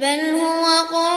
بل هو قرآن